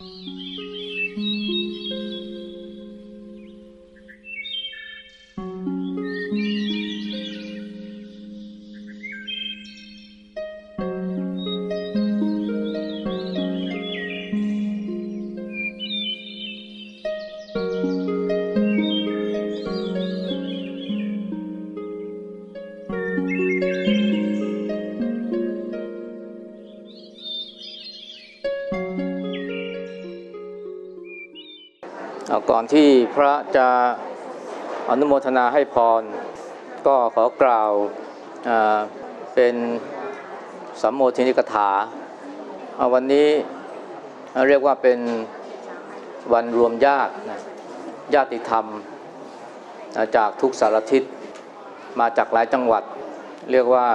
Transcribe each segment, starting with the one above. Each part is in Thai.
ก่อ ที่พระจะอนุโมทนาให้พร ก็ขอกล่าวเป็นสัมโมทินิกถา วันนี้เรียกว่าเป็นวันรวมญาติญาติธรรม จากทุกสารทิศมาจากหลายจังหวัด เรียกว่า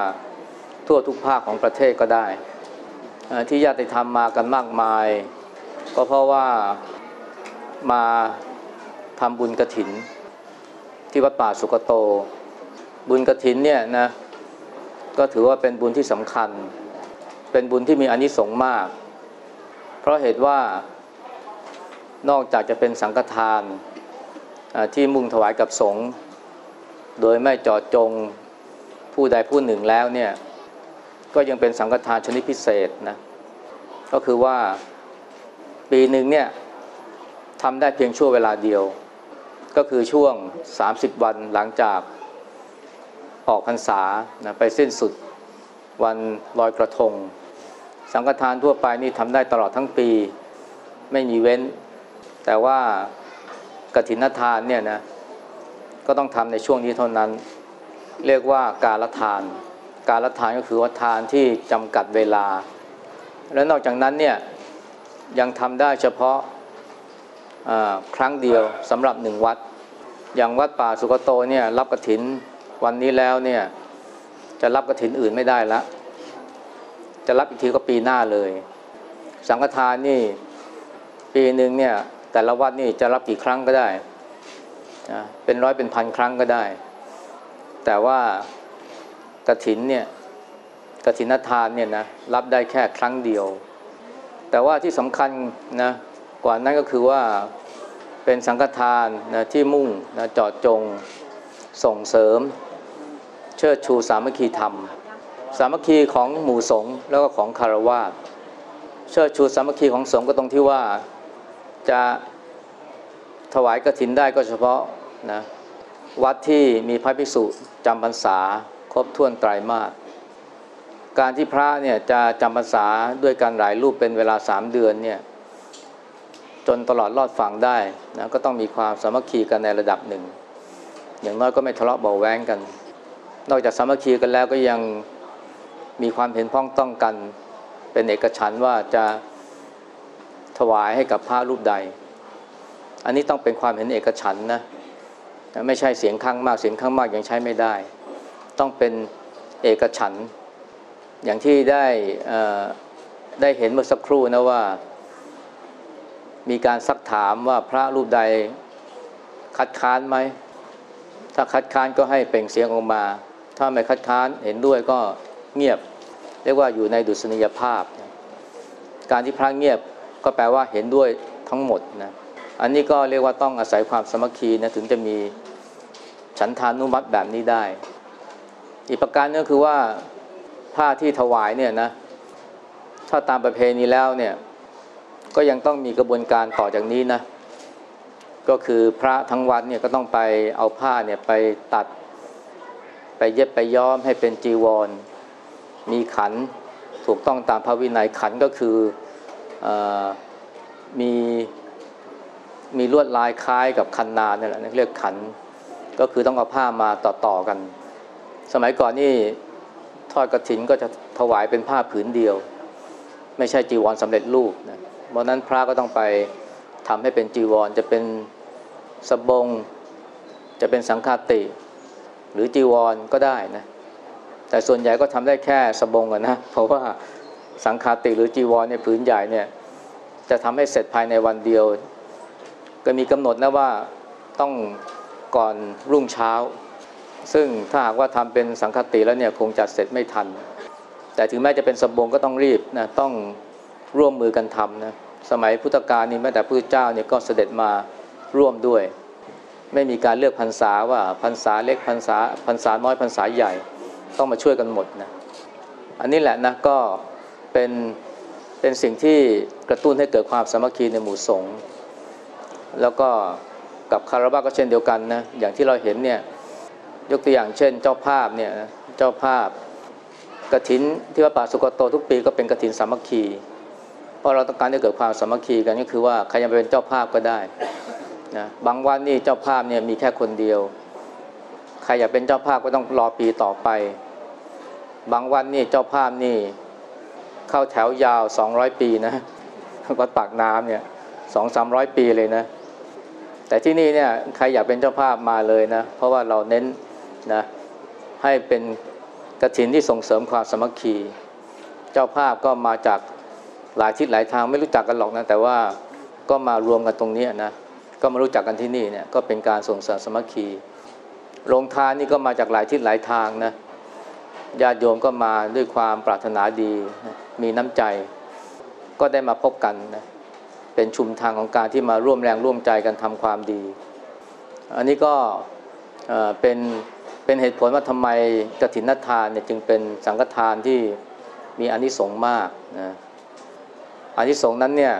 ทั่วทุกภาคของประเทศก็ได้ ที่ญาติธรรมมากันมากมาย ก็เพราะว่ามา ทำบุญกระถิน ที่วัดป่าสุกโต บุญกระถินเนี่ยนะก็ถือว่าเป็นบุญที่สำคัญ เป็นบุญที่มีอนิสงส์มาก เพราะเหตุว่านอกจากจะเป็นสังฆทานที่มุ่งถวายกับสงฆ์โดยไม่จอดจงผู้ใดผู้หนึ่งแล้วเนี่ยก็ยังเป็นสังฆทานชนิดพิเศษนะก็คือว่าปีหนึ่งเนี่ยทำได้เพียงชั่วเวลาเดียว ก็คือช่วง 30 วันหลังจากออกพรรษานะไปสิ้นสุดวันลอยกระทง สังฆทานทั่วไปนี่ทำได้ตลอดทั้งปีไม่มีเว้น แต่ว่ากฐินทานเนี่ยนะก็ต้องทำในช่วงนี้เท่านั้น เรียกว่าการละทาน การละทานก็คือว่าทานที่จำกัดเวลา และนอกจากนั้นเนี่ยยังทำได้เฉพาะครั้งเดียวสำหรับหนึ่งวัด อย่างวัดป่าสุกโตเนี่ยรับกระถินวันนี้แล้วเนี่ยจะรับกระถินอื่นไม่ได้ละ จะรับอีกทีก็ปีหน้าเลย สังฆทานนี่ปีหนึ่งเนี่ยแต่ละวัดนี่จะรับกี่ครั้งก็ได้ เป็นร้อยเป็นพันครั้งก็ได้ แต่ว่ากระถินเนี่ยกระถินทานเนี่ยนะรับได้แค่ครั้งเดียว แต่ว่าที่สำคัญนะกว่านั้นก็คือว่า เป็นสังฆทานนะที่มุ่งนะจอดจงส่งเสริม เชิดชูสามัคคีธรรม สามัคคีของหมู่สงฆ์แล้วก็ของคารวะเชิดชูสามัคคีของสงฆ์ก็ตรงที่ว่าจะถวายกรถินได้ก็เฉพาะนะวัดที่มีพระภิกษุจำพรรษาครบถ้วนไตรมาสการที่พระเนี่ยจะจำพรรษาด้วยการหลายรูปเป็นเวลาสามเดือนเนี่ย จนตลอดรอดฝั่งได้นะก็ต้องมีความสามัคคีกันในระดับหนึ่ง อย่างน้อยก็ไม่ทะเลาะเบาแวงกัน นอกจากสามัคคีกันแล้วก็ยังมีความเห็นพ้องต้องกัน เป็นเอกฉันว่าจะถวายให้กับพระรูปใด อันนี้ต้องเป็นความเห็นเอกฉันนะไม่ใช่เสียงข้างมากเสียงข้างมากยังใช้ไม่ได้ ต้องเป็นเอกฉัน อย่างที่ได้ได้เห็นเมื่อสักครู่นะว่า มีการซักถามว่าพระรูปใดคัดค้านไหม ถ้าคัดค้านก็ให้เปล่งเสียงออกมา ถ้าไม่คัดค้านเห็นด้วยก็เงียบ เรียกว่าอยู่ในดุษณียภาพ การที่พระเงียบก็แปลว่าเห็นด้วยทั้งหมดนะ อันนี้ก็เรียกว่าต้องอาศัยความสมัคคีนะถึงจะมีฉันทานุมัติแบบนี้ได้ อีกประการนึงคือว่าผ้าที่ถวายเนี่ยนะ ถ้าตามประเพณีแล้วเนี่ย ก็ยังต้องมีกระบวนการต่อจากนี้นะ ก็คือพระทั้งวัดเนี่ยก็ต้องไปเอาผ้าเนี่ยไปตัด ไปเย็บไปย้อมให้เป็นจีวร มีขันถูกต้องตามพระวินัยขันก็คืออมีมีลวดลายคล้ายกับคันนาเนี่ยแหละเรียกขันก็คือต้องเอาผ้ามาต่อๆกัน สมัยก่อนนี่ทอดกระถินก็จะถวายเป็นผ้าผืนเดียว ไม่ใช่จีวรสำเร็จรูปนะ เพราะนั้นพระก็ต้องไปทำให้เป็นจีวร จะเป็นสบง จะเป็นสังฆาติ หรือจีวรก็ได้นะแต่ส่วนใหญ่ก็ทำได้แค่สบงนะเพราะว่าสังฆาติหรือจีวรเนี่ยผืนใหญ่เนี่ยจะทำให้เสร็จภายในวันเดียว ก็มีกำหนดนะว่าต้องก่อนรุ่งเช้า ซึ่งถ้าหากว่าทำเป็นสังฆติแล้วเนี่ยคงจัดเสร็จไม่ทัน แต่ถึงแม้จะเป็นสบงก็ต้องรีบนะต้องร่วมมือกันทำนะ สมัยพุทธกาลนี่แม้แต่พระเจ้าเนี่ยก็เสด็จมาร่วมด้วย ไม่มีการเลือกพรรษาว่าพรรษาเล็กพรรษาพรรษาน้อยพรรษาใหญ่ต้องมาช่วยกันหมดนะอันนี้แหละนะก็เป็นเป็นสิ่งที่กระตุ้นให้เกิดความสามัคคีในหมู่สงฆ์แล้วก็กับคาราบาก็เช่นเดียวกันนะอย่างที่เราเห็นเนี่ยยกตัวอย่างเช่น เจ้าภาพเนี่ยเจ้าภาพกระถินที่วัดป่าสุกโตทุกปีก็เป็นกระถินสามัคคี เพราะเราต้องการให้เกิดความสามัคคีกันก็คือว่าใครจะเป็นเจ้าภาพก็ได้นะบางวันนี่เจ้าภาพเนี่ยมีแค่คนเดียว ใครอยากเป็นเจ้าภาพก็ต้องรอปีต่อไป บางวันนี่เจ้าภาพนี่เข้าแถวยาว 200 ปีนะวัดปากน้ำเนี่ยสองสามร้อยปีเลยนะ แต่ที่นี่เนี่ยใครอยากเป็นเจ้าภาพมาเลยนะ เพราะว่าเราเน้นนะให้เป็นกระถินที่ส่งเสริมความสมัคคี เจ้าภาพก็มาจาก หลายทิศหลายทางไม่รู้จักกันหรอกนะแต่ว่าก็มารวมกันตรงนี้นะก็มารู้จักกันที่นี่เนี่ยก็เป็นการส่งเสริมสมัคคีโรงทานนี่ก็มาจากหลายทิศหลายทางนะญาติโยมก็มาด้วยความปรารถนาดี มีน้ำใจ ก็ได้มาพบกันนะเป็นชุมทางของการที่มาร่วมแรงร่วมใจกันทำความดี อันนี้ก็เป็นเป็นเหตุผลว่าทำไมกฐินทานเนี่ยจึงเป็นสังฆทานที่มีอนิสงส์มากนะ อานิสงส์นั้นเนี่ย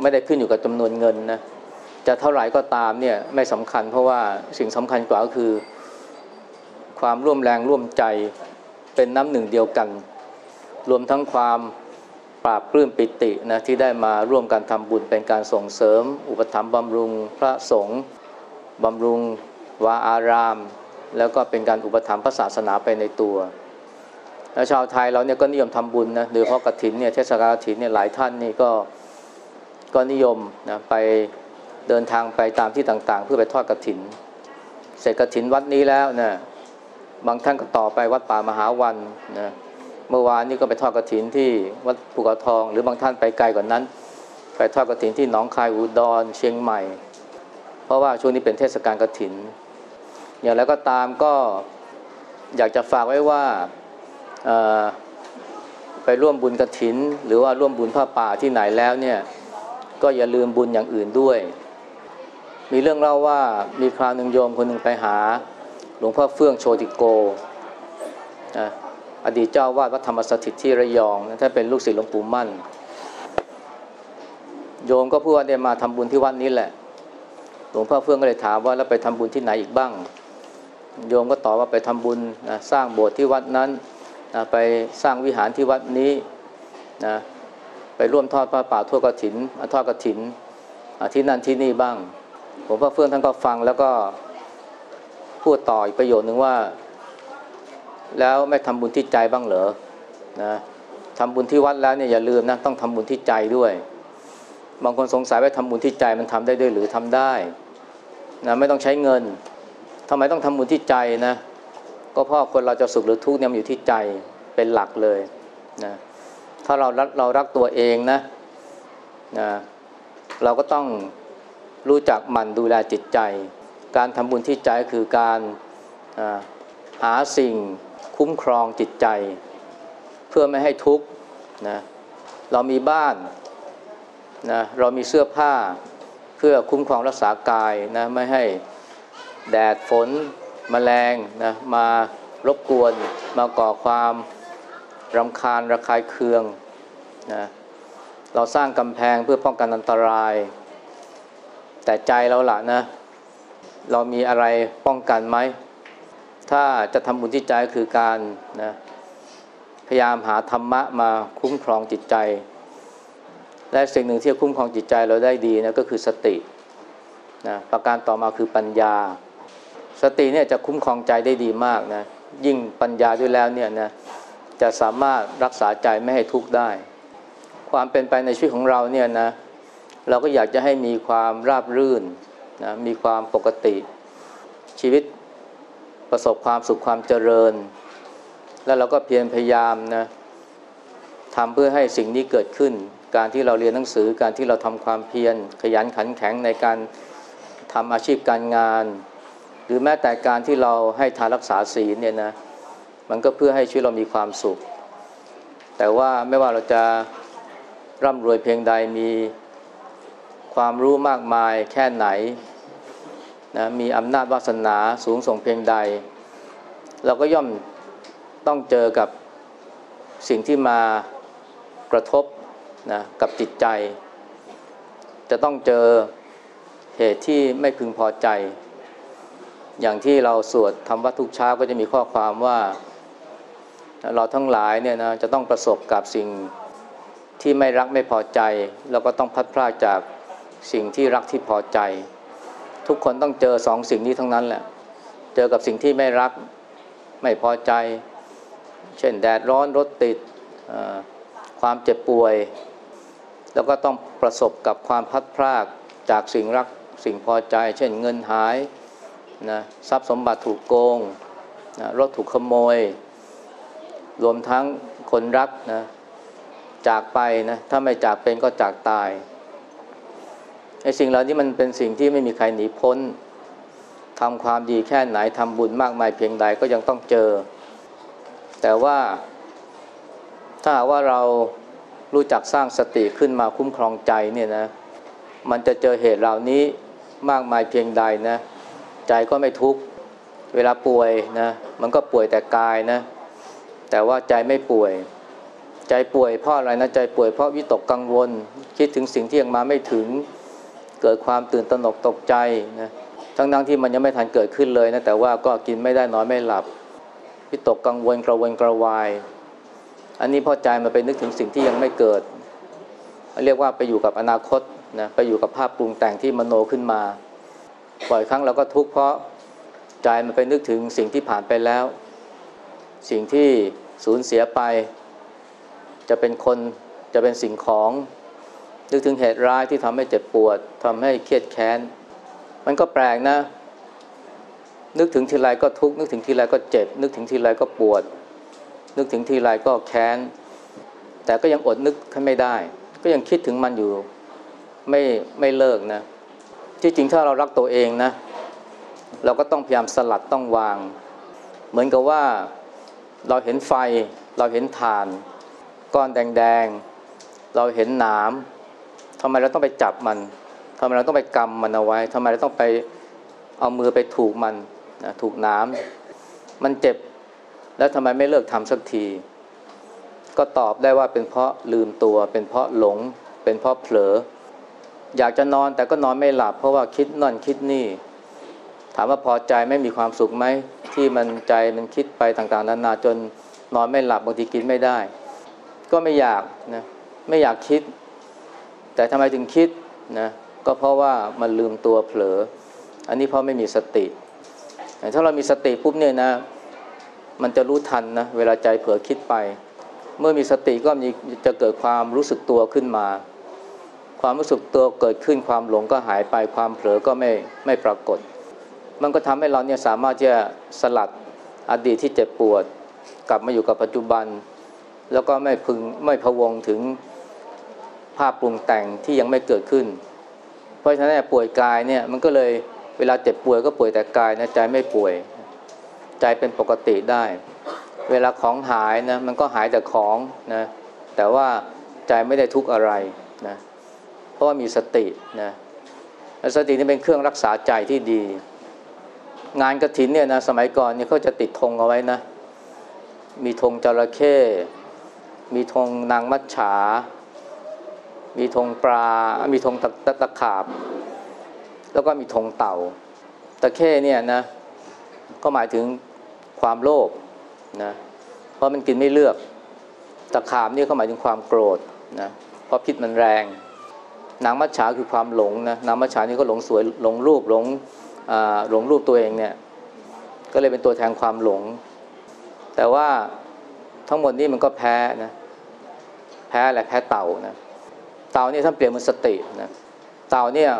ไม่ได้ขึ้นอยู่กับจำนวนเงินนะจะเท่าไหร่ก็ตามเนี่ยไม่สำคัญ เพราะว่าสิ่งสำคัญกว่าก็คือ ความร่วมแรงร่วมใจเป็นน้ำหนึ่งเดียวกัน รวมทั้งความปราบปลื้มปิตินะที่ได้มาร่วมกันทำบุญเป็นการส่งเสริม อุปถัมภ์บำรุงพระสงฆ์บำรุงวาอาราม แล้วก็เป็นการอุปถัมภ์พระศาสนาไปในตัว แล้วชาวไทยเราเนี่ยก็นิยมทำบุญนะโดยเฉพาะกฐินเนี่ยเทศกาลกฐินเนี่ยหลายท่านนี่ก็ก็นิยมนะไปเดินทางไปตามที่ต่างๆ เพื่อไปทอดกฐิน เสร็จกฐินวัดนี้แล้วนะบางท่านก็ต่อไปวัดป่ามหาวันนะเมื่อวานนี้ก็ไปทอดกระถินที่วัดภูเขาทอง หรือบางท่านไปไกลกว่านั้น ไปทอดกระถินที่หนองคายอุดรเชียงใหม่ เพราะว่าช่วงนี้เป็นเทศกาลกระถิน อย่างไรก็ตามก็อยากจะฝากไว้ว่า ไปร่วมบุญกระถิน หรือว่าร่วมบุญผ้าป่าที่ไหนแล้วเนี่ยก็อย่าลืมบุญอย่างอื่นด้วย มีเรื่องเล่าว่ามีคราวหนึ่งโยมคนหนึ่งไปหา หลวงพ่อเฟื่องโชติโกอดีตเจ้าวาดวัดธรรมสถิตที่ระยองท่านเป็นลูกศิษย์หลวงปู่มั่น โยมก็พูดว่าได้มาทำบุญที่วัดนี้แหละ หลวงพ่อเฟื่องก็เลยถามว่าแล้วไปทำบุญที่ไหนอีกบ้าง โยมก็ตอบว่าไปทำบุญนะสร้างโบสถ์ที่วัดนั้น นะไปสร้างวิหารที่วัดนี้นะไปร่วมทอดพระป่าทั่วกระถินทอดกระถินที่นั่นที่นี่บ้างหลวงพ่อเฟื่องท่านก็ฟังแล้วก็พูดต่ออีกประโยชน์หนึ่งว่า แล้วไม่ทำบุญที่ใจบ้างเหรอนะทำบุญที่วัดแล้วเนี่ยอย่าลืมนะต้องทำบุญที่ใจด้วย บางคนสงสัยว่าทำบุญที่ใจมันทำได้ด้วยหรือทำได้นะไม่ต้องใช้เงินทำไมต้องทำบุญที่ใจนะ ก็เพราะคนเราจะสุขหรือทุกข์เนี่ยมันอยู่ที่ใจเป็นหลักเลยนะถ้าเรารักเรารักตัวเองนะนะเราก็ต้องรู้จักหมั่นดูแลจิตใจ การทำบุญที่ใจคือการหาสิ่งคุ้มครองจิตใจ เพื่อไม่ให้ทุกข์นะเรามีบ้านนะเรามีเสื้อผ้าเพื่อคุ้มครองรักษากายนะไม่ให้แดดฝน มแมลงนะมารบกวน มาก่อความรำคาญระคายเคืองนะเราสร้างกำแพงเพื่อป้องกันอันตราย แต่ใจเราล่ะนะ เรามีอะไรป้องกันไหม ถ้าจะทำบุญที่ใจคือการนะพยายามหาธรรมะมาคุ้มครองจิตใจ และสิ่งหนึ่งที่คุ้มครองจิตใจเราได้ดีนะก็คือสตินะประการต่อมาคือปัญญา สติเนี่ยจะคุ้มครองใจได้ดีมากนะ ยิ่งปัญญาด้วยแล้วเนี่ยนะจะสามารถรักษาใจไม่ให้ทุกข์ได้ ความเป็นไปในชีวิตของเราเนี่ยนะเราก็อยากจะให้มีความราบรื่นนะมีความปกติ ชีวิตประสบความสุขความเจริญ แล้วเราก็เพียรพยายามนะทำเพื่อให้สิ่งนี้เกิดขึ้น การที่เราเรียนหนังสือการที่เราทำความเพียรขยันขันแข็งในการทำอาชีพการงาน รือแม้แต่การที่เราให้ทานรักษาศีลเนี่ยนะมันก็เพื่อให้ชีวิตเรามีความสุข แต่ว่าไม่ว่าเราจะร่ำรวยเพียงใดมีความรู้มากมายแค่ไหนนะมีอำนาจวาสนาสูงส่งเพียงใด เราก็ย่อมต้องเจอกับสิ่งที่มากระทบนะกับจิตใจ จะต้องเจอเหตุที่ไม่พึงพอใจ อย่างที่เราสวดทำวัดทุกเช้าก็จะมีข้อความว่าเราทั้งหลายเนี่ยนะจะต้องประสบกับสิ่งที่ไม่รักไม่พอใจ แล้วก็ต้องพัดพลาดจากสิ่งที่รักที่พอใจ ทุกคนต้องเจอสองสิ่งนี้ทั้งนั้นแหละเจอกับสิ่งที่ไม่รักไม่พอใจ เช่นแดดร้อนรถติดความเจ็บป่วย แล้วก็ต้องประสบกับความพัดพลากจากสิ่งรักสิ่งพอใจ เช่นเงินหาย นะทรัพย์สมบัติถูกโกงนะรถถูกขโมย รวมทั้งคนรักนะจากไปนะถ้าไม่จากเป็นก็จากตายไอ้สิ่งเหล่านี้มันเป็นสิ่งที่ไม่มีใครหนีพ้นทำความดีแค่ไหนทำบุญมากมายเพียงใดก็ยังต้องเจอ แต่ว่า ถ้าว่าเรารู้จักสร้างสติขึ้นมาคุ้มครองใจเนี่ยนะ มันจะเจอเหตุเหล่านี้มากมายเพียงใดนะ ใจก็ไม่ทุกข์เวลาป่วยนะมันก็ป่วยแต่กายนะ แต่ว่าใจไม่ป่วย ใจป่วยเพราะอะไรนะใจป่วยเพราะวิตกกังวล คิดถึงสิ่งที่ยังมาไม่ถึง เกิดความตื่นตระหนกตกใจนะทั้งทั้งที่มันยังไม่ทันเกิดขึ้นเลยนะแต่ว่าก็กินไม่ได้นอนไม่หลับวิตกกังวลกระวนกระวาย อันนี้พอใจมันไปนึกถึงสิ่งที่ยังไม่เกิด เรียกว่าไปอยู่กับอนาคตนะไปอยู่กับภาพปรุงแต่งที่มโนขึ้นมา บ่อยครั้งเราก็ทุกข์เพราะใจมันไปนึกถึงสิ่งที่ผ่านไปแล้ว สิ่งที่สูญเสียไป จะเป็นคนจะเป็นสิ่งของ นึกถึงเหตุร้ายที่ทำให้เจ็บปวดทำให้เครียดแค้น มันก็แปลกนะ นึกถึงทีไรก็ทุกข์นึกถึงทีไรก็เจ็บ นึกถึงทีไรก็ปวด นึกถึงทีไรก็แค้น แต่ก็ยังอดนึกไม่ได้ ก็ยังคิดถึงมันอยู่ไม่ไม่เลิกนะ ที่จริงถ้าเรารักตัวเองนะ เราก็ต้องพยายามสลัดต้องวาง เหมือนกับว่าเราเห็นไฟเราเห็นถ่าน ก้อนแดงๆ เราเห็นหนามทำไมเราต้องไปจับมันทำไมเราต้องไปกำมันเอาไว้ทำไมเราต้องไปเอามือไปถูกมันนะถูกน้ำมันเจ็บแล้วทำไมไม่เลิกทำสักที ก็ตอบได้ว่าเป็นเพราะลืมตัว เป็นเพราะหลง เป็นเพราะเผลอ อยากจะนอนแต่ก็นอนไม่หลับ เพราะว่าคิดนั่นคิดนี่ ถามว่าพอใจไม่มีความสุขไหมที่มันใจมันคิดไปต่างๆนานาจนนอนไม่หลับบางทีกินไม่ได้ ก็ไม่อยากนะไม่อยากคิด แต่ทำไมถึงคิดนะก็เพราะว่ามันลืมตัวเผลอ อันนี้เพราะไม่มีสติถ้าเรามีสติปุ๊บเนี่ยนะ มันจะรู้ทันนะเวลาใจเผลอคิดไป เมื่อมีสติก็มีจะเกิดความรู้สึกตัวขึ้นมา ความรู้สึกตัวเกิดขึ้นความหลงก็หายไปความเผลอก็ไม่ไม่ปรากฏ มันก็ทำให้เราเนี่ยสามารถจะสลัดอดีตที่เจ็บปวด กลับมาอยู่กับปัจจุบัน แล้วก็ไม่พึงไม่พวงถึงภาพปรุงแต่งที่ยังไม่เกิดขึ้น เพราะฉะนั้นป่วยกายเนี่ยมันก็เลยเวลาเจ็บป่วยก็ป่วยแต่กายนะใจไม่ป่วย ใจเป็นปกติได้ เวลาของหายนะมันก็หายแต่ของนะแต่ว่าใจไม่ได้ทุกข์อะไรนะ ราะว่ามีสตินะสตินี่เป็นเครื่องรักษาใจที่ดี งานกระถินเนี่ยนะสมัยก่อนเนี่ยเขาจะติดธงเอาไว้นะ มีธงจระเข้มีธงนางมัจฉา มีธงปลา มีธงตะตะขาบ แล้วก็มีธงเต่า ตะเข้เนี่ยนะก็หมายถึงความโลภนะเพราะมันกินไม่เลือก ตะขาบนี่ก็หมายถึงความโกรธนะเพราะพิษมันแรง นางมัจฉาคือความหลงนะนางมัจฉานี่ก็หลงสวยหลงรูปหลงหลงรูปตัวเองเนี่ยก็เลยเป็นตัวแทนความหลง แต่ว่าทั้งหมดนี้มันก็แพ้นะแพ้อะไรแพ้เต่านะเต่านี่ท่านเปลี่ยนเป็นสตินะเต่าเนี่ย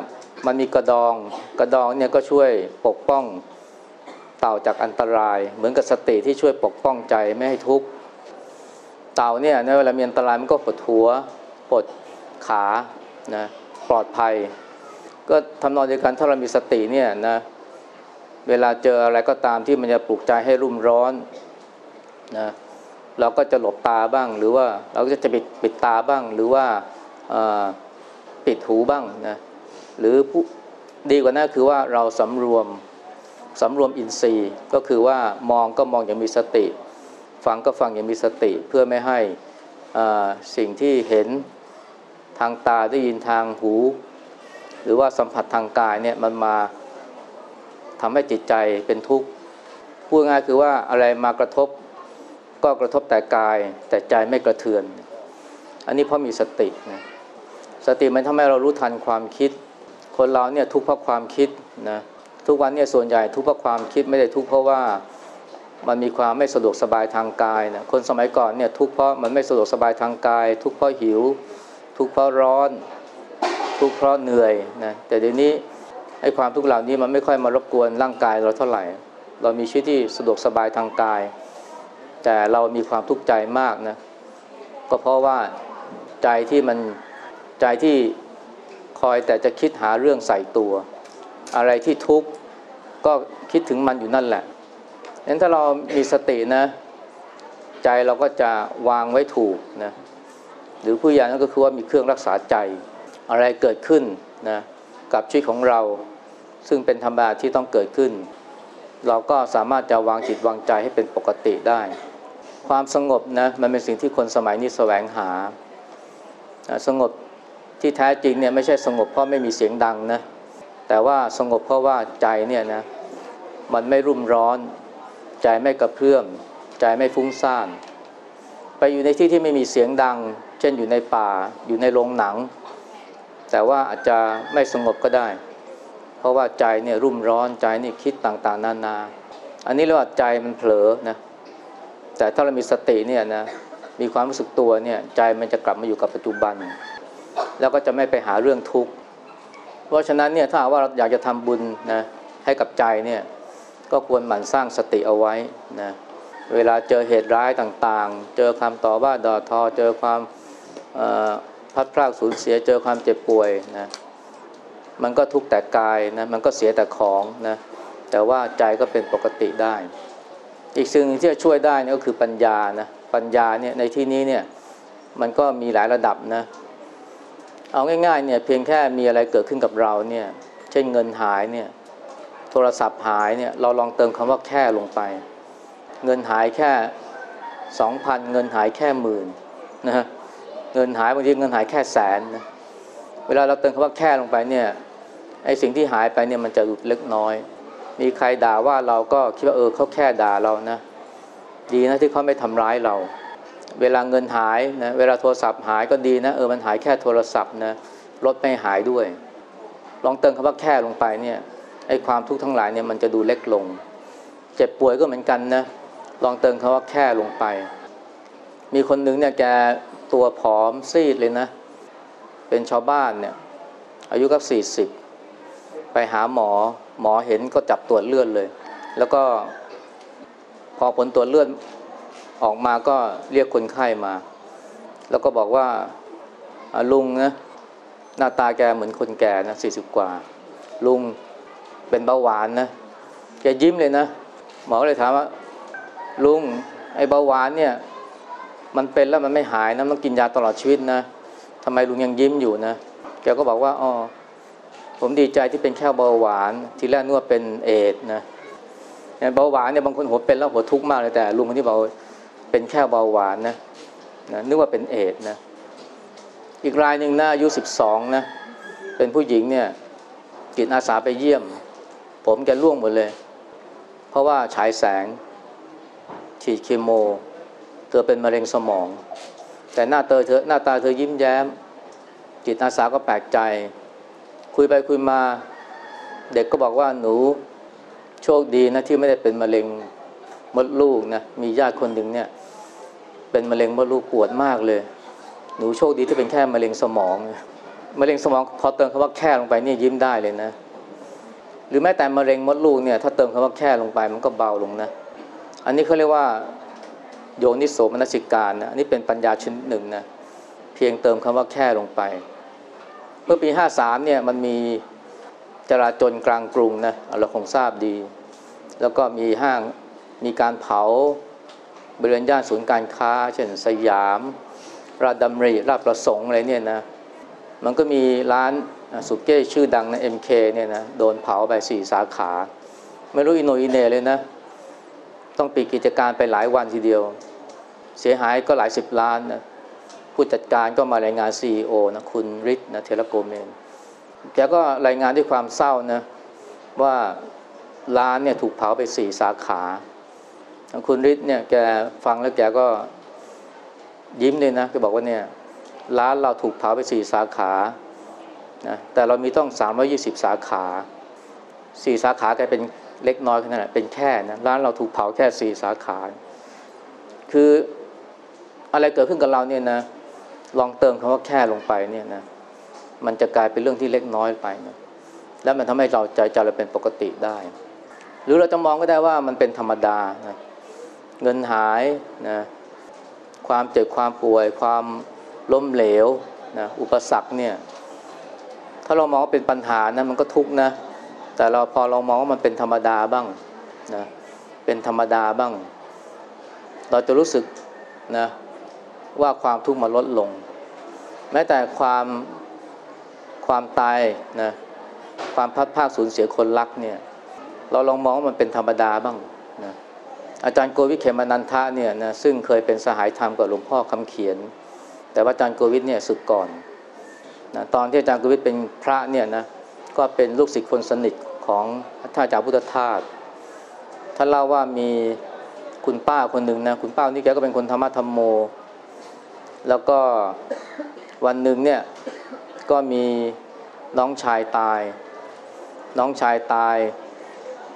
มันมีกระดองกระดองเนี่ยก็ช่วยปกป้องเต่าจากอันตราย เหมือนกับสติที่ช่วยปกป้องใจไม่ให้ทุกข์เต่าเนี่ยในเวลามีอันตรายมันก็ปวดหัวปวดขา นะปลอดภัย ก็ทำนองเดียวกันถ้าเรามีสติเนี่ยนะเวลาเจออะไรก็ตามที่มันจะปลุกใจให้รุ่มร้อนนะเราก็จะหลบตาบ้าง หรือว่าเราก็จะปิดปิดตาบ้าง หรือว่าปิดหูบ้างนะหรือดีกว่านั้นคือว่าเราสำรวมสำรวมอินทรีย์ก็คือว่ามองก็มองอย่างมีสติ ฟังก็ฟังอย่างมีสติ เพื่อไม่ให้สิ่งที่เห็น ทางตาได้ยินทางหู หรือว่าสัมผัสทางกายเนี่ยมันมาทำให้จิตใจเป็นทุกข์พูดง่ายคือว่าอะไรมากระทบก็กระทบแต่กายแต่ใจไม่กระเทือน อันนี้เพราะมีสตินะสติมันทำให้เรารู้ทันความคิด คนเราเนี่ยทุกข์เพราะความคิดนะทุกวันเนี่ยส่วนใหญ่ทุกข์เพราะความคิดไม่ได้ทุกข์เพราะว่ามันมีความไม่สะดวกสบายทางกายนะคนสมัยก่อนเนี่ยทุกข์เพราะมันไม่สะดวกสบายทางกาย ทุกข์เพราะหิว ทุกข์เพราะร้อน ทุกข์เพราะเหนื่อยนะแต่เดี๋ยวนี้ไอ้ความทุกข์เหล่านี้มันไม่ค่อยมารบกวนร่างกายเราเท่าไหร่ เรามีชีวิตที่สะดวกสบายทางกาย แต่เรามีความทุกข์ใจมากนะก็เพราะว่าใจที่มันใจที่คอยแต่จะคิดหาเรื่องใส่ตัว อะไรที่ทุกข์ก็คิดถึงมันอยู่นั่นแหละงั้นถ้าเรามีสตินะ ใจเราก็จะวางไว้ถูกนะ หรือผู้ใหญ่นั่นก็คือว่ามีเครื่องรักษาใจ อะไรเกิดขึ้นนะกับชีวิตของเรา ซึ่งเป็นธรรมดาที่ต้องเกิดขึ้น เราก็สามารถจะวางจิตวางใจให้เป็นปกติได้ ความสงบนะมันเป็นสิ่งที่คนสมัยนี้แสวงหา สงบที่แท้จริงเนี่ยไม่ใช่สงบเพราะไม่มีเสียงดังนะแต่ว่าสงบเพราะว่าใจเนี่ยนะมันไม่รุ่มร้อน ใจไม่กระเพื่อม ใจไม่ฟุ้งซ่าน ไปอยู่ในที่ที่ไม่มีเสียงดัง เช่นอยู่ในป่าอยู่ในโรงหนัง แต่ว่าอาจจะไม่สงบก็ได้ เพราะว่าใจเนี่ยรุ่มร้อนใจนี่คิดต่างๆ นานา อันนี้เรียกว่าใจมันเผลอนะแต่ถ้าเรามีสติเนี่ยนะมีความรู้สึกตัวเนี่ยใจมันจะกลับมาอยู่กับปัจจุบัน แล้วก็จะไม่ไปหาเรื่องทุกข์เพราะฉะนั้นเนี่ยถ้าว่าเราอยากจะทำบุญนะให้กับใจเนี่ยก็ควรหมั่นสร้างสติเอาไว้นะเวลาเจอเหตุร้ายต่างๆ เจอคำต่อว่าดอทอ เจอความ พัดพลาดสูญเสียเจอความเจ็บป่วยนะมันก็ทุกข์แต่กายนะมันก็เสียแต่ของนะแต่ว่าใจก็เป็นปกติได้ อีกสิ่งที่จะช่วยได้นี่ก็คือปัญญานะปัญญาเนี่ยในที่นี้เนี่ยมันก็มีหลายระดับนะเอาง่ายๆเนี่ยเพียงแค่มีอะไรเกิดขึ้นกับเราเนี่ยเช่นเงินหายเนี่ยโทรศัพท์หายเนี่ยเราลองเติมคำว่าแค่ลงไป เงินหายแค่สองพันเงินหายแค่หมื่นนะฮะ เงินหายบางทีเงินหายแค่แสนนะเวลาเราเติมคำว่าแค่ลงไปเนี่ยไอ้สิ่งที่หายไปเนี่ยมันจะหลุดเล็กน้อย มีใครด่าว่าเราก็คิดว่าเออเขาแค่ด่าเรานะ ดีนะที่เขาไม่ทำร้ายเรา เวลาเงินหายนะเวลาโทรศัพท์หายก็ดีนะเออมันหายแค่โทรศัพท์นะรถไม่หายด้วย ลองเติมคำว่าแค่ลงไปเนี่ยไอ้ความทุกข์ทั้งหลายเนี่ยมันจะดูเล็กลง เจ็บป่วยก็เหมือนกันนะลองเติมคำว่าแค่ลงไป มีคนหนึ่งเนี่ยแก ตัวผอมซีดเลยนะ เป็นชาวบ้านเนี่ย อายุก็สี่สิบไปหาหมอ หมอเห็นก็จับตรวจเลือดเลย แล้วก็พอผลตรวจเลือดออกมาก็เรียกคนไข้มา แล้วก็บอกว่าลุงนะหน้าตาแกเหมือนคนแก่นะสี่สิบกว่า ลุงเป็นเบาหวานนะแกยิ้มเลยนะ หมอเลยถามว่า ลุงไอ้เบาหวานเนี่ย มันเป็นแล้วมันไม่หายนะมันกินยาตลอดชีวิตนะทำไมลุงยังยิ้มอยู่นะแกก็บอกว่าอ๋อผมดีใจที่เป็นแค่เบาหวาน ทีแรกนึกว่าเป็นเอดนะเบาหวานเนี่ยบางคนหัวเป็นแล้วหัวทุกข์มากเลยแต่ลุงคนที่บอกเป็นแค่เบาหวานนะนะนึกว่าเป็นเอดนะอีกรายหนึ่งนะอายุสิบสองนะเป็นผู้หญิงเนี่ยจิตอาสาไปเยี่ยม ผมแกล่วงหมดเลย เพราะว่าฉายแสงฉีดเคม เธอเป็นมะเร็งสมอง แต่หน้าเธอเธอหน้าตาเธอยิ้มแย้ม จิตอาสาก็แปลกใจ คุยไปคุยมา เด็กก็บอกว่าหนูโชคดีนะที่ไม่ได้เป็นมะเร็งมดลูกนะมีญาติคนหนึ่งเนี่ย เป็นมะเร็งมดลูกปวดมากเลย หนูโชคดีที่เป็นแค่มะเร็งสมองมะเร็งสมองพอเติมคำว่าแค่ลงไปนี่ยิ้มได้เลยนะ หรือแม้แต่มะเร็งมดลูกเนี่ยถ้าเติมคำว่าแค่ลงไปมันก็เบาลงนะ อันนี้เขาเรียกว่า โยนิโสมนสิการนะอันนี้เป็นปัญญาชนิดหนึ่งนะเพียงเติมคำว่าแค่ลงไป เมื่อปีห้าสามเนี่ยมันมีจราจนกลางกรุงนะเราคงทราบดี แล้วก็มีห้างมีการเผาบริเวณย่านศูนย์การค้า เช่นสยาม ราดดำริราบประสงค์อะไรเนี่ยนะมันก็มีร้านสุเก้ชื่อดังนะ MK เนี่ยนะโดนเผาไปสี่สาขา ไม่รู้อินโนอินเนเลยนะ ต้องปิดกิจการไปหลายวันทีเดียว เสียหายก็หลายสิบล้านนะผู้จัดการก็มารายงาน CEO นะคุณริทนะเทเลโกเมนแกก็รายงานด้วยความเศร้านะว่าร้านเนี่ยถูกเผาไปสี่สาขาคุณริทเนี่ยแกฟังแล้วแกก็ยิ้มเลยนะแกบอกว่าเนี่ยร้านเราถูกเผาไปสี่สาขานะแต่เรามีต้อง 320 สาขาสี่สาขาแกเป็น เล็กน้อยแค่นั้นแหละเป็นแค่นะร้านเราถูกเผาแค่สี่สาขา คืออะไรเกิดขึ้นกับเราเนี่ยนะลองเติมคำว่าแค่ลงไปเนี่ยนะมันจะกลายเป็นเรื่องที่เล็กน้อยไปนะแล้วมันทำให้เราใจใจเราเป็นปกติได้ หรือเราจะมองก็ได้ว่ามันเป็นธรรมดานะเงินหายนะความเจ็บความป่วย ความล้มเหลวนะอุปสรรคเนี่ยถ้าเรามองว่าเป็นปัญหานะมันก็ทุกข์นะ แต่เราพอเรามองว่ามันเป็นธรรมดาบ้างนะเป็นธรรมดาบ้าง เราจะรู้สึกนะว่าความทุกข์มันลดลง แม้แต่ความความตายนะความพัดภาคสูญเสียคนรักเนี่ยเราลองมองว่ามันเป็นธรรมดาบ้างนะอาจารย์โกวิทเขมานันทะเนี่ยนะซึ่งเคยเป็นสหายธรรมกับหลวงพ่อคำเขียน แต่ว่าอาจารย์โกวิทเนี่ยสึกก่อนนะตอนที่อาจารย์โกวิทเป็นพระเนี่ยนะก็เป็นลูกศิษย์คนสนิท ของท่านอาจารย์พุทธทาสท่านเล่าว่ามีคุณป้าคนหนึ่งนะคุณป้านี่แกก็เป็นคนธรรมะธรรมโม แล้วก็วันหนึ่งเนี่ยก็มีน้องชายตาย น้องชายตาย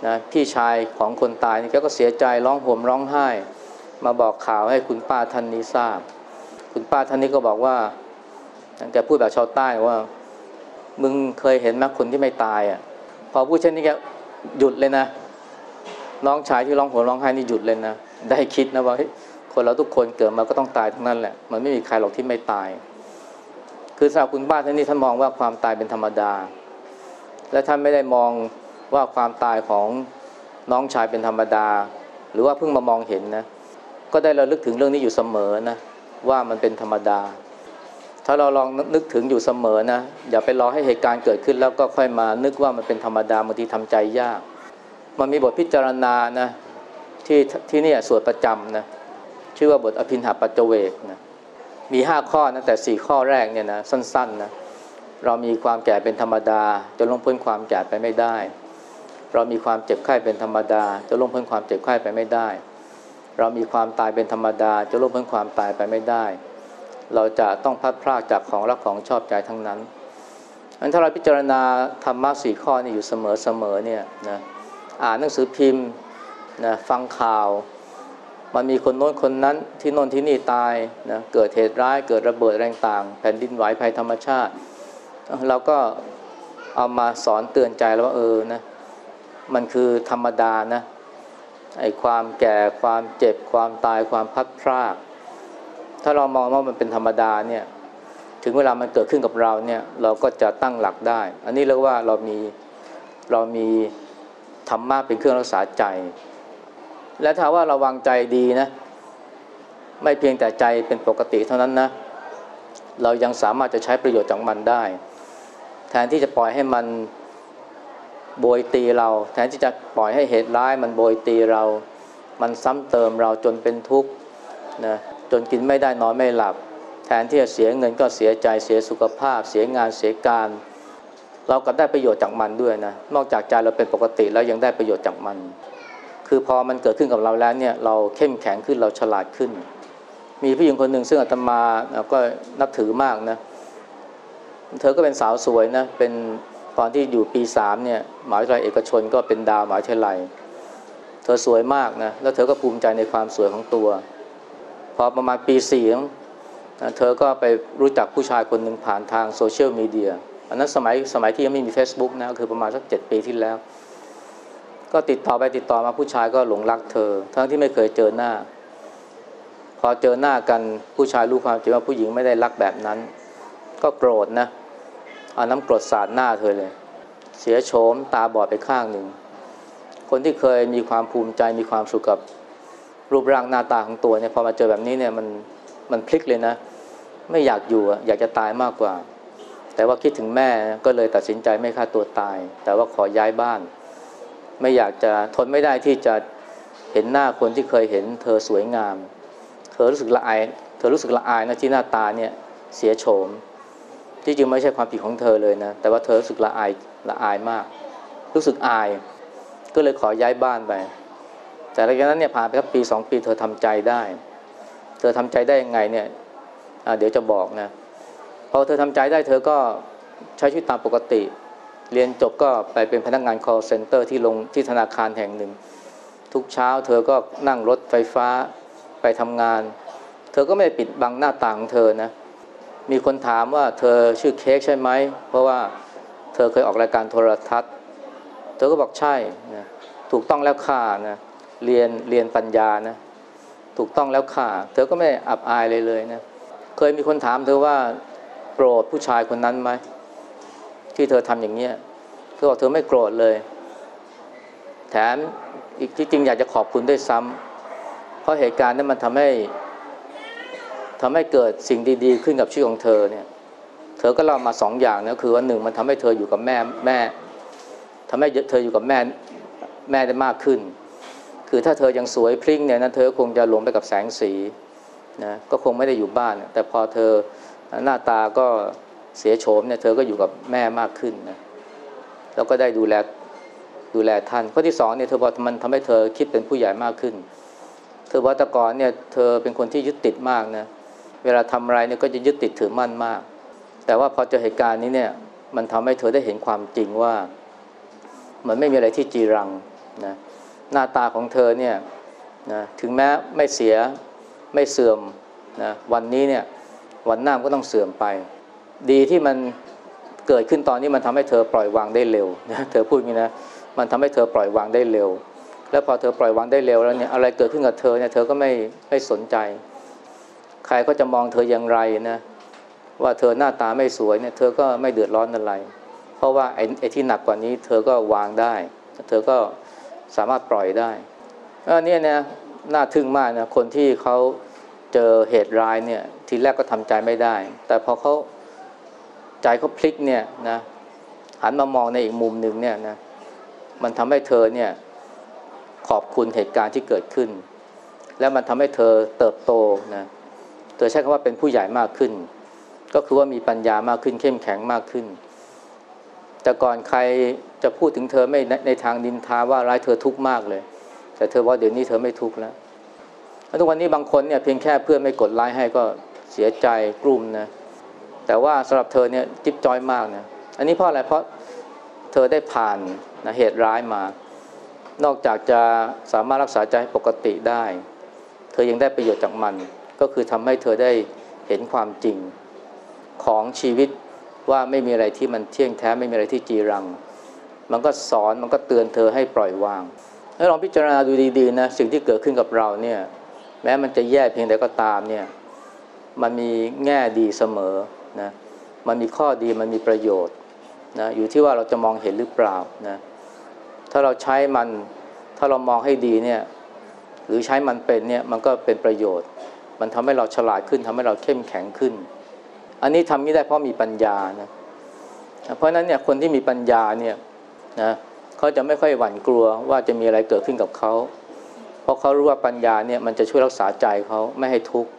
นะพี่ชายของคนตายนี่แกก็เสียใจร้องห่มร้องไห้ มาบอกข่าวให้คุณป้าท่านนี้ทราบ คุณป้าท่านนี้ก็บอกว่าแกพูดแบบชาวใต้ว่า มึงเคยเห็นไหมคนที่ไม่ตายอะ พอพูดเช่นนี้แกหยุดเลยนะน้องชายที่ร้องห่มร้องไห้นี่หยุดเลยนะได้คิดนะว่าคนเราทุกคนเกิดมาก็ต้องตายทั้งนั้นแหละ มันไม่มีใครหรอกที่ไม่ตาย คือสำหรับคุณป้าท่านนี้ท่านมองว่าความตายเป็นธรรมดา และท่านไม่ได้มองว่าความตายของน้องชายเป็นธรรมดา หรือว่าเพิ่งมามองเห็นนะก็ได้ระลึกถึงเรื่องนี้อยู่เสมอนะว่ามันเป็นธรรมดา ถ้าเราลองนึกถึงอยู่เสมอนะ อย่าไปรอให้เหตุการณ์เกิดขึ้นแล้วก็ค่อยมานึกว่ามันเป็นธรรมดาบางทีทำใจยาก มันมีบทพิจารณานะที่ที่นี่สวดประจำนะชื่อว่าบทอภินหาปัจเจเวกนะมีห้าข้อนะแต่สี่ข้อแรกเนี่ยนะสั้นๆนะเรามีความแก่เป็นธรรมดา จะล่วงพ้นความแก่ไปไม่ได้ เรามีความเจ็บไข้เป็นธรรมดา จะล่วงพ้นความเจ็บไข้ไปไม่ได้ เรามีความตายเป็นธรรมดา จะล่วงพ้นความตายไปไม่ได้ เราจะต้องพัดพรากจากของรักของชอบใจทั้งนั้นอันถ้าเราพิจารณาธรรมะสี่ข้อนี่อยู่เสมอๆเนี่ยนะอ่านหนังสือพิมพ์นะฟังข่าว มันมีคนโน้นคนนั้นที่โน้นที่นี่ตายนะเกิดเหตุร้ายเกิดระเบิดแรงต่าง แผ่นดินไหวภัยธรรมชาติ เราก็เอามาสอนเตือนใจแล้วว่าเออนะมันคือธรรมดานะไอ้ความแก่ความเจ็บความตายความพัดพราก ถ้าเรามองว่ามันเป็นธรรมดาเนี่ยถึงเวลามันเกิดขึ้นกับเราเนี่ยเราก็จะตั้งหลักได้ อันนี้เรียกว่าเรามีเรามีธรรมะเป็นเครื่องรักษาใจ และถ้าว่าเราวางใจดีนะไม่เพียงแต่ใจเป็นปกติเท่านั้นนะเรายังสามารถจะใช้ประโยชน์จากมันได้ แทนที่จะปล่อยให้มันโบยตีเรา แทนที่จะปล่อยให้เหตุร้ายมันโบยตีเรา มันซ้ำเติมเราจนเป็นทุกข์นะ จนกินไม่ได้นอนไม่หลับ แทนที่จะเสียเงินก็เสียใจเสียสุขภาพ เสียงานเสียการ เราก็ได้ประโยชน์จากมันด้วยนะนอกจากใจเราเป็นปกติแล้วยังได้ประโยชน์จากมัน คือพอมันเกิดขึ้นกับเราแล้วเนี่ยเราเข้มแข็งขึ้นเราฉลาดขึ้น มีผู้หญิงคนหนึ่งซึ่งอาตมาก็นับถือมากนะเธอก็เป็นสาวสวยนะเป็นตอนที่อยู่ปีสามเนี่ยหมหาวิทยาลัยเอกชนก็เป็นดาวหมหาวิทยาลัย เธอสวยมากนะแล้วเธอก็ภูมิใจในความสวยของตัว พอประมาณปีสี่เธอก็ไปรู้จักผู้ชายคนหนึ่งผ่านทางโซเชียลมีเดียอันนั้นสมัยสมัยที่ยังไม่มี Facebook นะคือประมาณสักเจ็ดปีที่แล้ว ก็ติดต่อไปติดต่อมาผู้ชายก็หลงรักเธอ ทั้งที่ไม่เคยเจอหน้า พอเจอหน้ากันผู้ชายรู้ความจริงว่าผู้หญิงไม่ได้รักแบบนั้น ก็โกรธนะเอาน้ำกรดสาดหน้าเธอเลย เสียโฉมตาบอดไปข้างหนึ่งคนที่เคยมีความภูมิใจมีความสุขกับ รูปร่างหน้าตาของตัวเนี่ยพอมาเจอแบบนี้เนี่ยมันมันพลิกเลยนะ ไม่อยากอยู่อยากจะตายมากกว่า แต่ว่าคิดถึงแม่ก็เลยตัดสินใจไม่ฆ่าตัวตาย แต่ว่าขอย้ายบ้าน ไม่อยากจะทนไม่ได้ที่จะเห็นหน้าคนที่เคยเห็น เธอสวยงาม เธอรู้สึกละอายเธอรู้สึกละอายนะที่หน้าตาเนี่ยเสียโฉม ที่จริงไม่ใช่ความผิดของเธอเลยนะ แต่ว่าเธอรู้สึกละอายละอายมาก รู้สึกอาย ก็เลยขอย้ายบ้านไป แต่หลังจากนั้นเนี่ยผ่านไปครับปีสองปีเธอทำใจได้ เธอทำใจได้ยังไงเนี่ยเดี๋ยวจะบอกนะพอเธอทำใจได้เธอก็ใช้ชีวิตตามปกติ เรียนจบก็ไปเป็นพนักงาน call center ที่ลงที่ธนาคารแห่งหนึ่ง ทุกเช้าเธอก็นั่งรถไฟฟ้าไปทำงาน เธอก็ไม่ได้ปิดบังหน้าต่างของเธอนะมีคนถามว่าเธอชื่อเค้กใช่ไหม เพราะว่าเธอเคยออกรายการโทรทัศน์ เธอก็บอกใช่นะถูกต้องแล้วค่ะนะ เรียนเรียนปัญญานะถูกต้องแล้วค่ะ เธอก็ไม่อับอายเลยเลยนะเคยมีคนถามเธอว่าโกรธผู้ชายคนนั้นไหมที่เธอทำอย่างเนี้ยเธอบอกเธอไม่โกรธเลย แถมอีกที่จริงอยากจะขอบคุณด้วยซ้ำเพราะเหตุการณ์นั้นมันทำให้ทำให้เกิดสิ่งดี ๆ ขึ้นกับชีวิตของเธอเนี่ย เธอก็เล่ามาสองอย่างนะคือว่าหนึ่งมันทำให้เธออยู่กับแม่แม่ทำให้เธออยู่กับแม่แม่ได้มากขึ้น คือถ้าเธอยังสวยพริ้งเนี่ยนะเธอคงจะหลงไปกับแสงสีนะก็คงไม่ได้อยู่บ้าน แต่พอเธอหน้าตาก็เสียโฉมเนี่ยเธอก็อยู่กับแม่มากขึ้นนะแล้วก็ได้ดูแลดูแลท่านข้อที่สองเนี่ยเธอบอกมันทำให้เธอคิดเป็นผู้ใหญ่มากขึ้น เธอบอกแต่ก่อนเนี่ยเธอเป็นคนที่ยึดติดมากนะเวลาทำอะไรเนี่ยก็จะยึดติดถือมั่นมาก แต่ว่าพอเจอเหตุการณ์นี้เนี่ยมันทำให้เธอได้เห็นความจริงว่า มันไม่มีอะไรที่จีรังนะ หน้าตาของเธอเนี่ยนะถึงแม้ไม่เสียไม่เสื่อมนะวันนี้เนี่ยวันหน้าก็ต้องเสื่อมไป ดีที่มันเกิดขึ้นตอนนี้มันทำให้เธอปล่อยวางได้เร็วนะเธอพูดอย่างนี้นะมันทำให้เธอปล่อยวางได้เร็ว แล้วพอเธอปล่อยวางได้เร็วแล้วเนี่ยอะไรเกิดขึ้นกับเธอเนี่ยเธอก็ไม่ไม่สนใจ ใครก็จะมองเธออย่างไรนะว่าเธอหน้าตาไม่สวยเนี่ยเธอก็ไม่เดือดร้อนอะไร เพราะว่าไอ้ไอ้ที่หนักกว่านี้เธอก็วางได้ เธอก็ สามารถปล่อยได้อันนี้นะน่าทึ่งมากนะคนที่เขาเจอเหตุร้ายเนี่ยทีแรกก็ทำใจไม่ได้ แต่พอเขาใจเขาพลิกเนี่ยนะหันมามองในอีกมุมหนึ่งเนี่ยนะมันทำให้เธอเนี่ยขอบคุณเหตุการณ์ที่เกิดขึ้น แล้วมันทำให้เธอเติบโตนะเธอใช้คำว่าเป็นผู้ใหญ่มากขึ้น ก็คือว่ามีปัญญามากขึ้นเข้มแข็งมากขึ้น แต่ก่อนใคร จะพูดถึงเธอไม่ในทางดินทาว่าร้ายเธอทุกข์มากเลย แต่เธอว่าเดี๋ยวนี้เธอไม่ทุกข์แล้วทุกวันนี้บางคนเนี่ยเพียงแค่เพื่อนไม่กดไลค์ให้ก็เสียใจกลุ่มนะแต่ว่าสำหรับเธอเนี่ยจิ๊บจอยมากนะอันนี้เพราะอะไรเพราะเธอได้ผ่านนะเหตุร้ายมา นอกจากจะสามารถรักษาใจปกติได้ เธอยังได้ประโยชน์จากมัน ก็คือทำให้เธอได้เห็นความจริงของชีวิตว่าไม่มีอะไรที่มันเที่ยงแท้ไม่มีอะไรที่จีรัง มันก็สอนมันก็เตือนเธอให้ปล่อยวางแล้ลองพิจารณาดูดีๆนะสิ่งที่เกิดขึ้นกับเราเนี่ยแม้มันจะแย่เพียงใดก็ตามเนี่ยมันมีแง่ดีเสมอนะมันมีข้อดีมันมีประโยชน์นะอยู่ที่ว่าเราจะมองเห็นหรือเปล่านะถ้าเราใช้มันถ้าเรามองให้ดีเนี่ยหรือใช้มันเป็นเนี่ยมันก็เป็นประโยชน์ มันทำให้เราฉลาดขึ้นทำให้เราเข้มแข็งขึ้น อันนี้ทำนี้ได้เพราะมีปัญญานะเพราะฉะนั้นเนี่ยคนที่มีปัญญาเนี่ย นะเขาจะไม่ค่อยหวั่นกลัวว่าจะมีอะไรเกิดขึ้นกับเขา เพราะเขารู้ว่าปัญญาเนี่ยมันจะช่วยรักษาใจเขาไม่ให้ทุกข์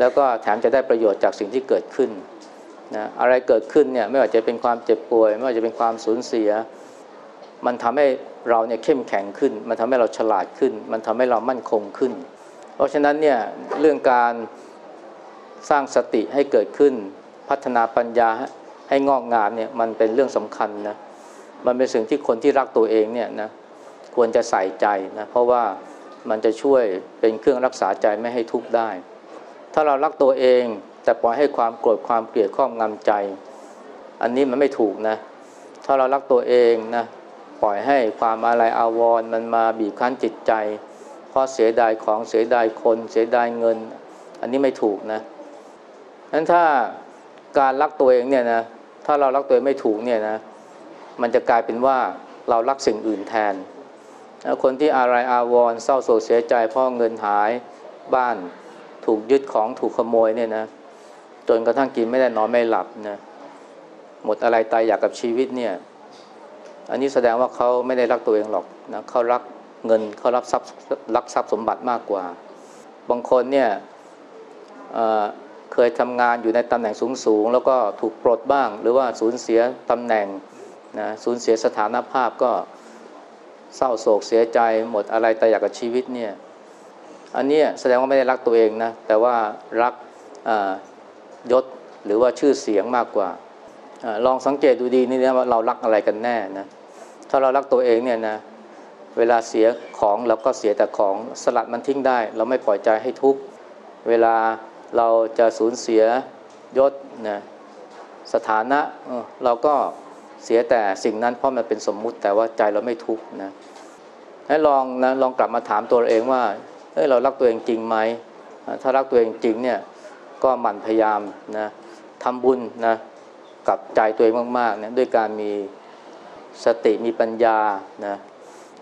แล้วก็แถมจะได้ประโยชน์จากสิ่งที่เกิดขึ้นนะอะไรเกิดขึ้นเนี่ยไม่ว่าจะเป็นความเจ็บป่วย ไม่ว่าจะเป็นความสูญเสีย มันทำให้เราเนี่ยเข้มแข็งขึ้น มันทำให้เราฉลาดขึ้น มันทำให้เรามั่นคงขึ้น เพราะฉะนั้นเนี่ยเรื่องการสร้างสติให้เกิดขึ้น พัฒนาปัญญาให้งอกงามเนี่ยมันเป็นเรื่องสำคัญนะ มันเป็นสิ่งที่คนที่รักตัวเองเนี่ยนะควรจะใส่ใจนะเพราะว่ามันจะช่วยเป็นเครื่องรักษาใจไม่ให้ทุกข์ได้ ถ้าเรารักตัวเองแต่ปล่อยให้ความโกรธความเกลียดครอบงำใจ อันนี้มันไม่ถูกนะ ถ้าเรารักตัวเองนะปล่อยให้ความอะไรอาวรมันมาบีบคั้นจิตใจ เพราะเสียดายของเสียดายคนเสียดายเงิน อันนี้ไม่ถูกนะนั้นถ้าการรักตัวเองเนี่ยนะถ้าเรารักตัวเองไม่ถูกเนี่ยนะ มันจะกลายเป็นว่าเรารักสิ่งอื่นแทน คนที่อะไรอาวรณ์เศร้าโศกเสียใจเพราะเงินหายบ้านถูกยึดของถูกขโมยเนี่ยนะจนกระทั่งกินไม่ได้นอนไม่หลับนะหมดอะไรตายอยากกับชีวิตเนี่ย อันนี้แสดงว่าเขาไม่ได้รักตัวเองหรอกนะเขารักเงินเขารับทรัพย์รักทรัพย์สมบัติมากกว่า บางคนเนี่ยเเคยทำงานอยู่ในตำแหน่งสูงสูงแล้วก็ถูกปลดบ้าง หรือว่าสูญเสียตำแหน่ง นะสูญเสียสถานภาพก็เศร้าโศกเสียใจหมดอะไรแต่อยากกับชีวิตเนี่ยอันนี้แสดงว่าไม่ได้รักตัวเองนะแต่ว่ารักยศหรือว่าชื่อเสียงมากกว่าอลองสังเกตดูดีนี่นะว่าเรารักอะไรกันแน่นะถ้าเรารักตัวเองเนี่ยนะเวลาเสียของเราก็เสียแต่ของสลัดมันทิ้งได้ เราไม่ปล่อยใจให้ทุกเวลาเราจะสูญเสียยศนะสถานะเราก็ เสียแต่สิ่งนั้นเพราะมันเป็นสมมุติแต่ว่าใจเราไม่ทุกข์นะให้ลองนะลองกลับมาถามตัวเองว่าเฮ้ยเรารักตัวเองจริงไหมถ้ารักตัวเองจริงเนี่ยก็หมั่นพยายามนะทำบุญนะกับใจตัวเองมากๆเนะด้วยการมีสติมีปัญญานะ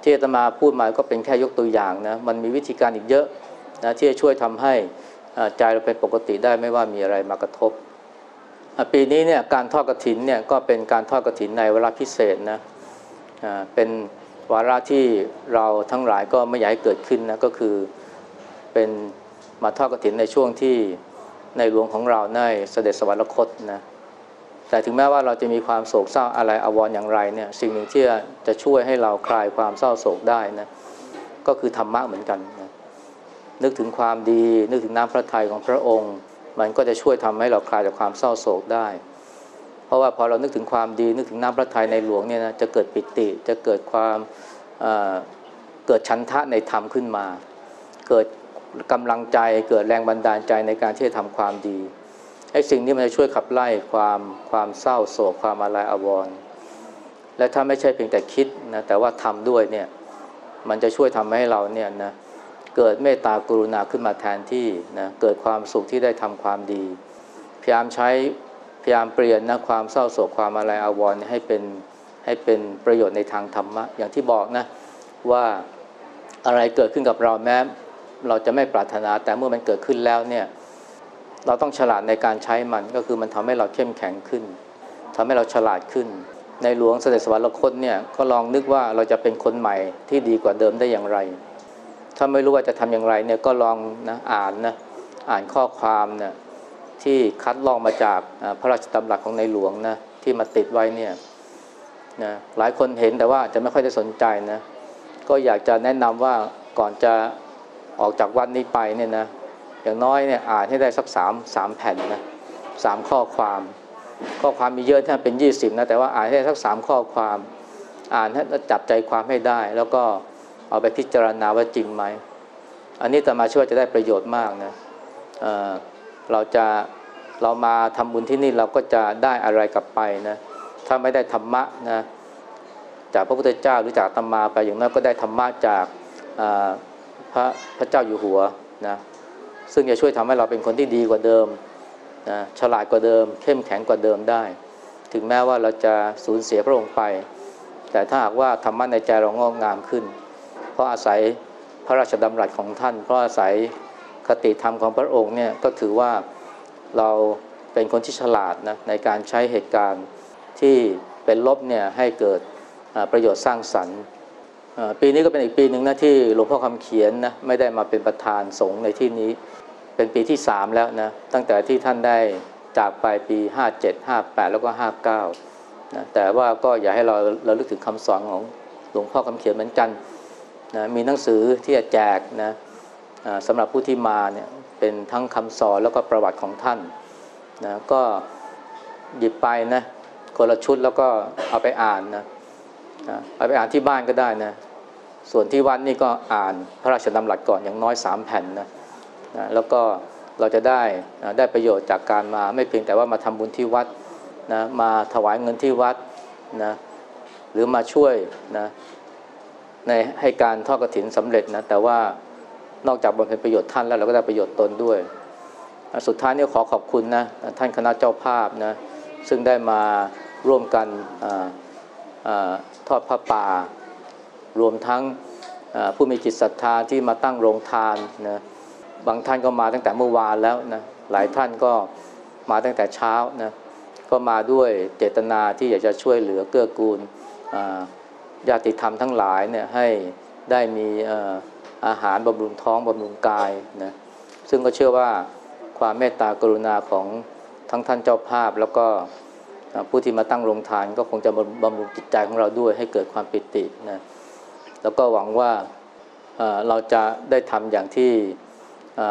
ที่อาตมาพูดมาก็เป็นแค่ยกตัวอย่างนะมันมีวิธีการอีกเยอะนะที่จะช่วยทำให้ใจเราเป็นปกติได้ไม่ว่ามีอะไรมากระทบ ปีนี้เนี่ยการทอดกระถินเนี่ยก็เป็นการทอดกระถินในเวลาพิเศษนะเป็นวาระที่เราทั้งหลายก็ไม่อยากให้เกิดขึ้นนะก็คือเป็นมาทอดกระถินในช่วงที่ในหลวงของเราได้เสด็จสวรรคตนะแต่ถึงแม้ว่าเราจะมีความโศกเศร้าอะไรอววรอย่างไรเนี่ยสิ่งหนึ่งที่จะช่วยให้เราคลายความเศร้าโศกได้นะก็คือธรรมะเหมือนกันนะนึกถึงความดี นึกถึงน้ำพระทัยของพระองค์ มันก็จะช่วยทำให้เราคลายจากความเศร้าโศกได้ เพราะว่าพอเรานึกถึงความดีนึกถึงน้ำพระทัยในหลวงเนี่ยนะจะเกิดปิติจะเกิดความเกิดชันทะในธรรมขึ้นมา เกิดกำลังใจเกิดแรงบันดาลใจในการที่จะทำความดีไอ้สิ่งนี้มันจะช่วยขับไล่ความความเศร้าโศกความอะไรอวรและถ้าไม่ใช่เพียงแต่คิดนะแต่ว่าทำด้วยเนี่ยมันจะช่วยทำให้เราเนี่ยนะ เกิดเมตตากรุณาขึ้นมาแทนที่นะเกิดความสุขที่ได้ทำความดี พยายามใช้พยายามเปลี่ยนนะความเศร้าโศกความอะไรอาวรณ์ให้เป็นให้เป็นประโยชน์ในทางธรรมะ อย่างที่บอกนะว่าอะไรเกิดขึ้นกับเราแม้เราจะไม่ปรารถนาแต่เมื่อมันเกิดขึ้นแล้วเนี่ยเราต้องฉลาดในการใช้มันก็คือมันทำให้เราเข้มแข็งขึ้นทำให้เราฉลาดขึ้น ในหลวงเสด็จสวรรคตเนี่ยก็ลองนึกว่าเราจะเป็นคนใหม่ที่ดีกว่าเดิมได้อย่างไร ถ้าไม่รู้ว่าจะทำอย่างไรเนี่ยก็ลองนะอ่านนะอ่านข้อความนะที่คัดลอกมาจากพระราชดำรัสของในหลวงนะที่มาติดไว้เนี่ยนะหลายคนเห็นแต่ว่าจะไม่ค่อยได้สนใจนะก็อยากจะแนะนำว่าก่อนจะออกจากวัดนี้ไปเนี่ยนะอย่างน้อยเนี่ยอ่านให้ได้สักสามสามแผ่นนะสามข้อความ ข้อความมีเยอะท่าเป็นยี่สิบนะแต่ว่าอ่านให้ได้สักสามข้อความ อ่านให้จับใจความให้ได้ แล้วก็ เอาไปพิจารณาว่าจริงไหม อันนี้ตมาช่วยจะได้ประโยชน์มากนะเเราจะเรามาทำบุญที่นี่เราก็จะได้อะไรกลับไปนะถ้าไม่ได้ธรรมะนะจากพระพุทธเจ้าหรือจากธรรมาไปอย่างน้อยก็ได้ธรรมะจากพระพระเจ้าอยู่หัวนะซึ่งจะช่วยทำให้เราเป็นคนที่ดีกว่าเดิมนะฉลาดกว่าเดิม เข้มแข็งกว่าเดิมได้ ถึงแม้ว่าเราจะสูญเสียพระองค์ไป แต่ถ้าหากว่าธรรมะในใจเรางอกงามขึ้น เพราะอาศัยพระราชดำรัสของท่าน เพราะอาศัยคติธรรมของพระองค์เนี่ยก็ถือว่าเราเป็นคนที่ฉลาดนะในการใช้เหตุการณ์ที่เป็นลบเนี่ยให้เกิดประโยชน์สร้างสรรค์ปีนี้ก็เป็นอีกปีหนึ่งนะที่หลวงพ่อคำเขียนนะไม่ได้มาเป็นประธานสงฆ์ในที่นี้ เป็นปีที่สามแล้วนะตั้งแต่ที่ท่านได้จากไปปี 57 58 แล้วก็ 59นะแต่ว่าก็อย่าให้เราเราลึกถึงคำสอนของหลวงพ่อคำเขียนเหมือนกัน นะมีหนังสือที่จะแจกนะสำหรับผู้ที่มาเนี่ยเป็นทั้งคำสอนแล้วก็ประวัติของท่านนะก็หยิบไปนะคนละชุดแล้วก็เอาไปอ่านนะเอาไปอ่านที่บ้านก็ได้นะส่วนที่วัดนี่ก็อ่านพระราชดำรัสก่อนอย่างน้อยสามแผ่นนะนะแล้วก็เราจะได้ได้ประโยชน์จากการมาไม่เพียงแต่ว่ามาทำบุญที่วัดนะมาถวายเงินที่วัดนะหรือมาช่วยนะ ในให้การทอดกระถินสำเร็จนะแต่ว่านอกจากบำเพ็ญประโยชน์ท่านแล้วเราก็ได้ประโยชน์ตนด้วย สุดท้ายนี่ขอขอบคุณนะท่านคณะเจ้าภาพนะซึ่งได้มาร่วมกันทอดพระป่ารวมทั้งผู้มีจิตศรัทธาที่มาตั้งโรงทานนะบางท่านก็มาตั้งแต่เมื่อวานแล้วนะหลายท่านก็มาตั้งแต่เช้านะก็มาด้วยเจตนาที่อยากจะช่วยเหลือเกื้อกูลอ ญาติธรรมทั้งหลายเนี่ยให้ได้มีอาหารบำรุงท้องบำรุงกายนะซึ่งก็เชื่อว่าความเมตตากรุณาของทั้งท่านเจ้าภาพ แล้วก็ผู้ที่มาตั้งโรงทานก็คงจะบำรุงจิตใจของเราด้วยให้เกิดความปิตินะแล้วก็หวังว่าเราจะได้ทำอย่างที่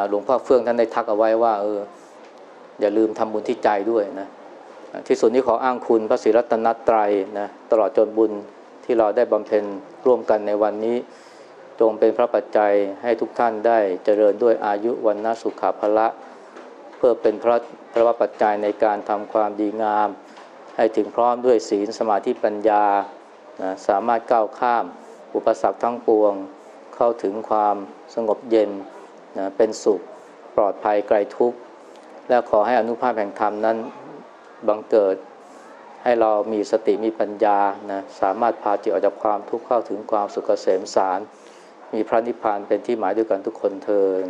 หลวงพ่อเฟื่องท่านได้ทักเอาไว้ว่าเอออย่าลืมทำบุญที่ใจด้วยนะที่สุดนี้ขออ้างคุณพระศรีรัตนตรัยนะตลอดจนบุญ ที่เราได้บำเพ็ญร่วมกันในวันนี้ จงเป็นพระปัจจัยให้ทุกท่านได้เจริญด้วยอายุวันนสุขาภละ เพื่อเป็นพระพระปัจจัยในการทำความดีงาม ให้ถึงพร้อมด้วยศีลสมาธิปัญญาสามารถก้าวข้าม อุปสรรคทั้งปวง เข้าถึงความสงบเย็นนะเป็นสุขปลอดภัยไกลทุกข์ และขอให้อนุภาพแห่งธรรมนั้นบังเกิด ให้เรามีสติมีปัญญานะสามารถพาจิตออกจากความทุกข์เข้าถึงความสุขเกษมสาร มีพระนิพพานเป็นที่หมายด้วยกันทุกคนเทิน